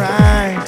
trying.